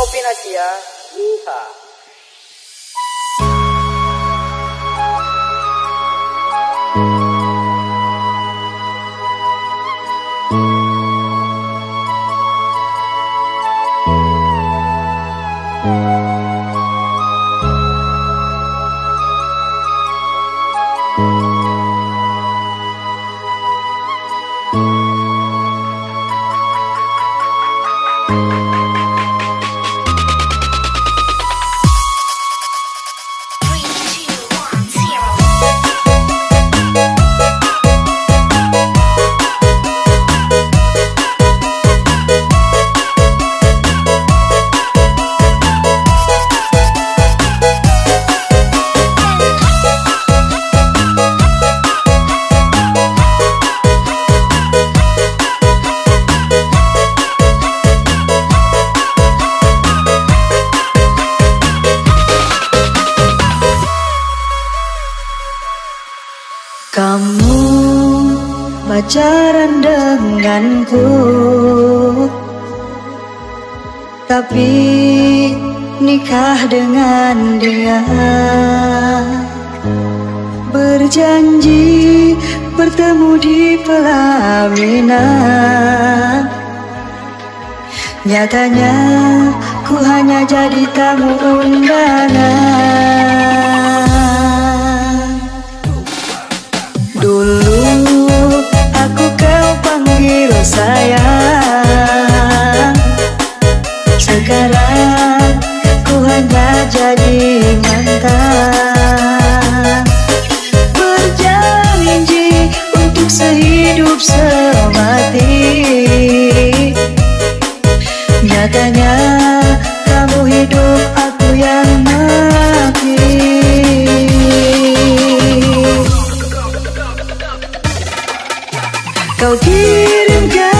Ano pinasya? Iha. Kamu pacaran denganku. Tapi nikah dengan dia. Berjanji bertemu di pelaminan. Nyatanya ku hanya jadi tamu undangan Sekarang ku hanya jadi mantan. Berjanji untuk sehidup semati. Nyatanya kamu hidup aku yang mati. Kau kirimkan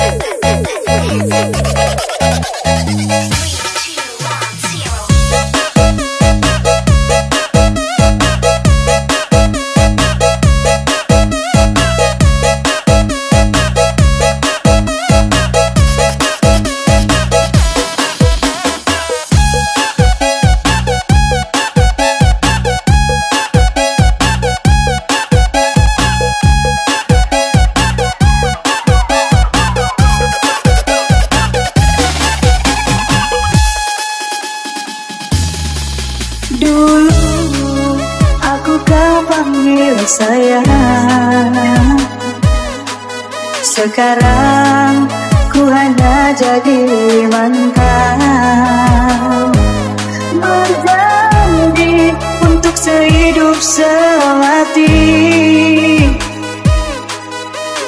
Dulu aku kau panggil sayang? Sekarang ku hanya jadi mantan. Berjanji untuk sehidup semati.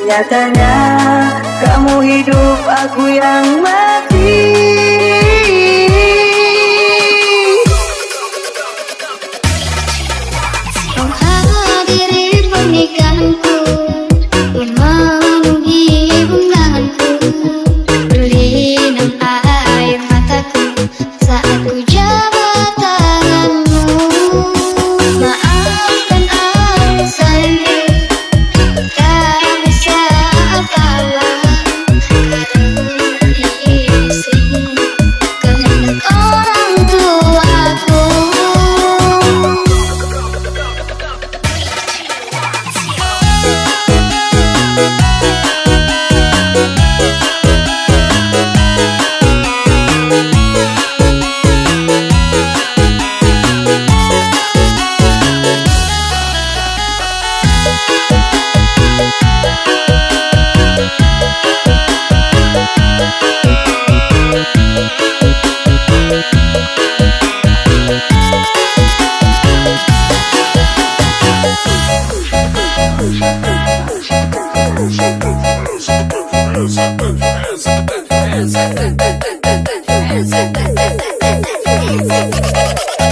Nyatanya kamu hidup aku yang mati ハハハハハ!